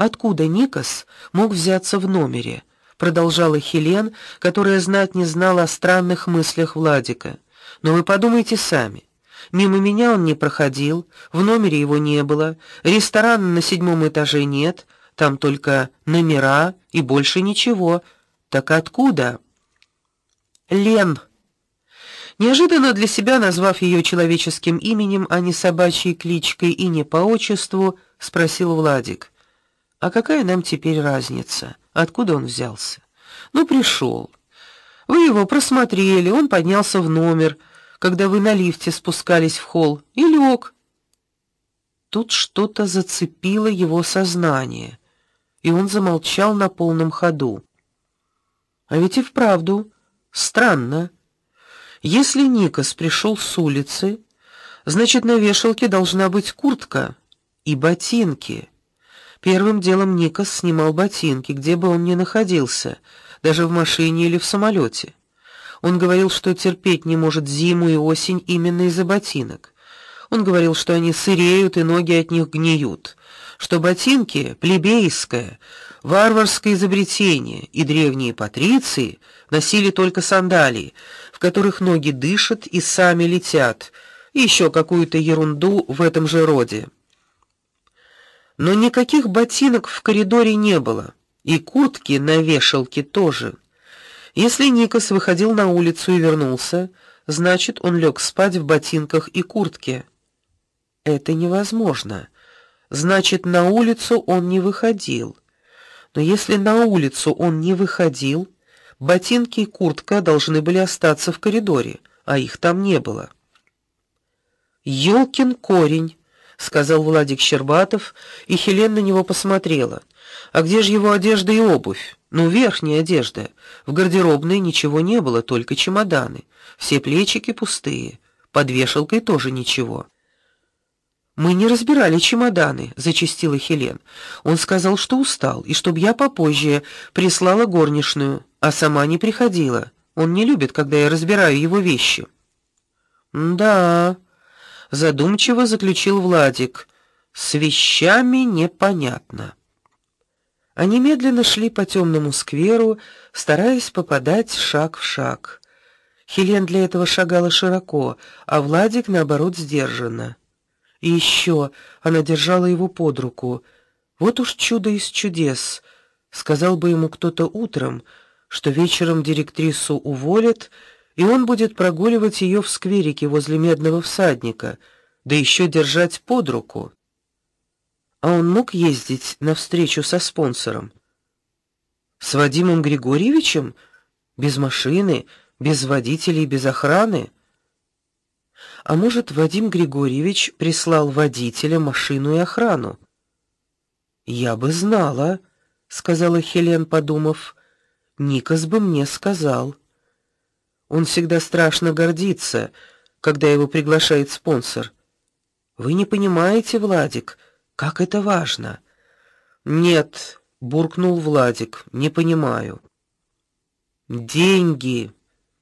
Откуда Никос мог взяться в номере? продолжала Хелен, которая знать не знала о странных мыслях Владика. Но вы подумайте сами. Мимо меня он не проходил, в номере его не было, ресторана на седьмом этаже нет, там только номера и больше ничего. Так откуда? Лен. Неожиданно для себя назвав ее человеческим именем, а не собачьей кличкой и не по отчеству, спросил Владик: "А какая нам теперь разница, откуда он взялся? Ну пришел. Вы его просмотрели, он поднялся в номер, когда вы на лифте спускались в холл, и лег. Тут что-то зацепило его сознание, и он замолчал на полном ходу. А ведь и вправду странно. Если Никос пришел с улицы, значит, на вешалке должна быть куртка и ботинки. Первым делом Никос снимал ботинки, где бы он ни находился, даже в машине или в самолете. Он говорил, что терпеть не может зиму и осень именно из-за ботинок. Он говорил, что они сыреют и ноги от них гниют, что ботинки плебейское варварское изобретение, и древние патриции носили только сандалии, в которых ноги дышат и сами летят, и еще какую-то ерунду в этом же роде. Но никаких ботинок в коридоре не было, и куртки на вешалке тоже. Если Никос выходил на улицу и вернулся, значит, он лег спать в ботинках и куртке. Это невозможно. Значит, на улицу он не выходил. Но если на улицу он не выходил, ботинки и куртка должны были остаться в коридоре, а их там не было. Ёлкин корень, сказал Владик Щербатов, и Хелен на него посмотрела. А где же его одежда и обувь? Ну, верхняя одежда. В гардеробной ничего не было, только чемоданы. Все плечики пустые. Под вешалкой тоже ничего. Мы не разбирали чемоданы, зачастила Хелен. Он сказал, что устал и чтобы я попозже прислала горничную, а сама не приходила. Он не любит, когда я разбираю его вещи. Да, задумчиво заключил Владик. С вещами непонятно. Они медленно шли по темному скверу, стараясь попадать шаг в шаг. Хелен для этого шагала широко, а Владик наоборот сдержанно. И еще она держала его под руку. Вот уж чудо из чудес. Сказал бы ему кто-то утром, что вечером директрису уволят, и он будет прогуливать ее в скверике возле Медного всадника, да еще держать под руку. А он мог ездить на встречу со спонсором. С Вадимом Григорьевичем без машины, без водителей, без охраны. А может, Вадим Григорьевич прислал водителя, машину и охрану? Я бы знала, сказала Хелен, подумав. Никос бы мне сказал. Он всегда страшно гордится, когда его приглашает спонсор. Вы не понимаете, Владик, как это важно. Нет, буркнул Владик. Не понимаю. Деньги.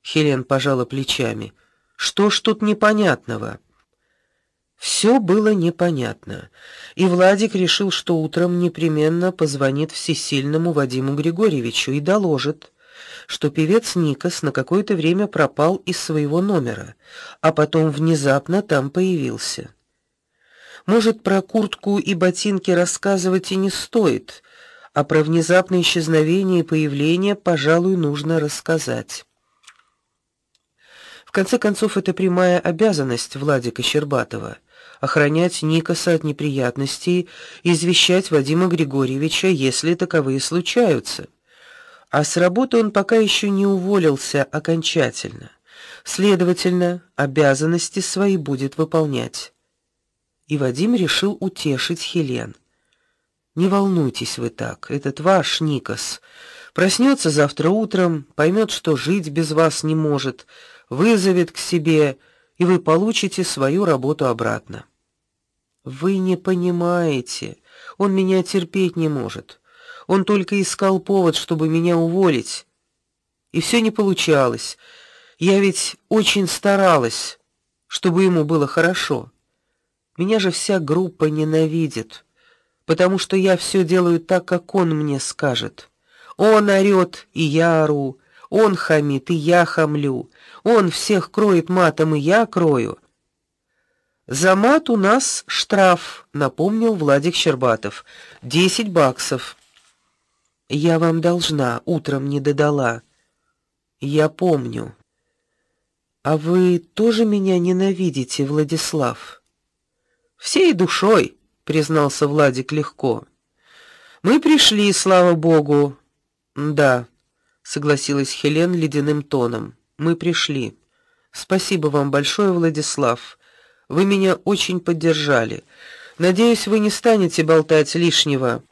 Хелен пожала плечами. Что ж тут непонятного? Все было непонятно, и Владик решил, что утром непременно позвонит всесильному Вадиму Григорьевичу и доложит, что певец Никос на какое-то время пропал из своего номера, а потом внезапно там появился. Может, про куртку и ботинки рассказывать и не стоит, а про внезапное исчезновение и появление, пожалуй, нужно рассказать. В конце концов, это прямая обязанность Владика Щербатова охранять Никоса от неприятностей и извещать Вадима Григорьевича, если таковые случаются. А с работы он пока еще не уволился окончательно. Следовательно, обязанности свои будет выполнять. И Вадим решил утешить Хелен. Не волнуйтесь вы так, этот ваш Никос проснется завтра утром, поймет, что жить без вас не может вызовет к себе, и вы получите свою работу обратно. Вы не понимаете. Он меня терпеть не может. Он только искал повод, чтобы меня уволить. И все не получалось. Я ведь очень старалась, чтобы ему было хорошо. Меня же вся группа ненавидит. потому что я все делаю так, как он мне скажет. Он орет, и я ору. Он хамит, и я хамлю. Он всех кроет матом, и я крою. За мат у нас штраф, напомнил Владик Щербатов. Десять баксов. Я вам должна, утром не додала. Я помню. А вы тоже меня ненавидите, Владислав? Всей душой, признался Владик легко. Мы пришли, слава богу. Да, согласилась Хелен ледяным тоном. Мы пришли. Спасибо вам большое, Владислав. Вы меня очень поддержали. Надеюсь, вы не станете болтать лишнего.